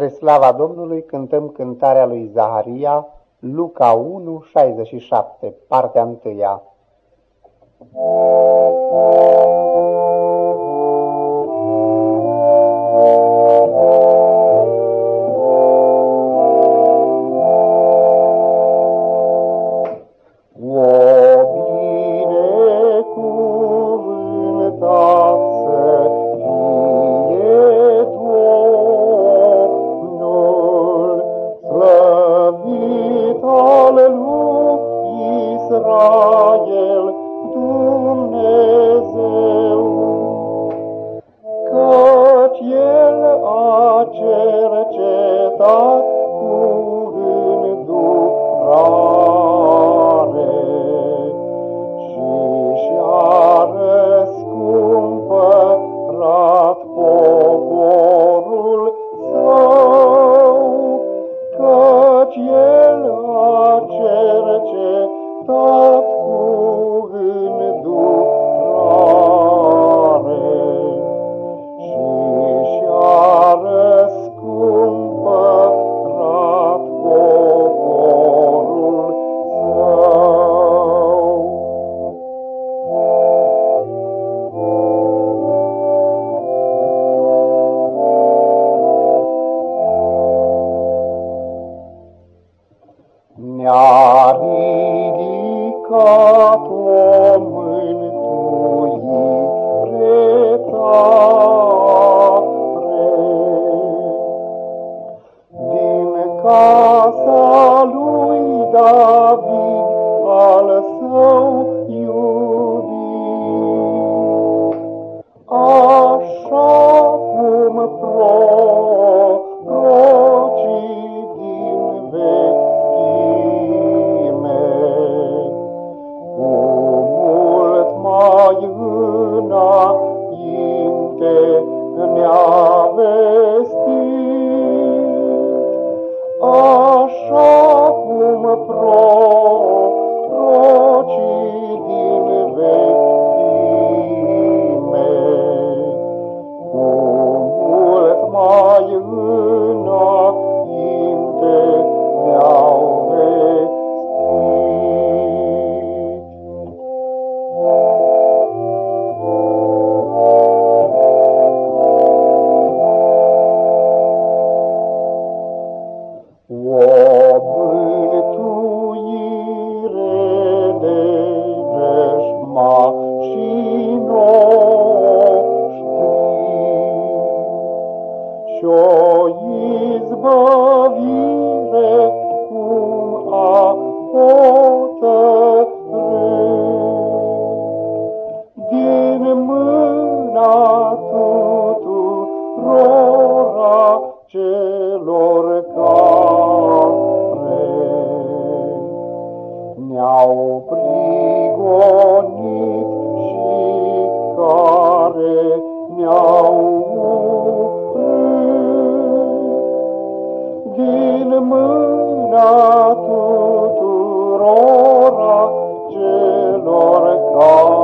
Spre slava Domnului cântăm cântarea lui Zaharia, Luca 1, 67, partea 1. Israel, Dumnezeu, căci El a cercetat cu îndurare și și-a răscumpărat poporul său, căci El a cercetat ridicat o mântuire tare. Din casa lui David în mâna tuturora celor care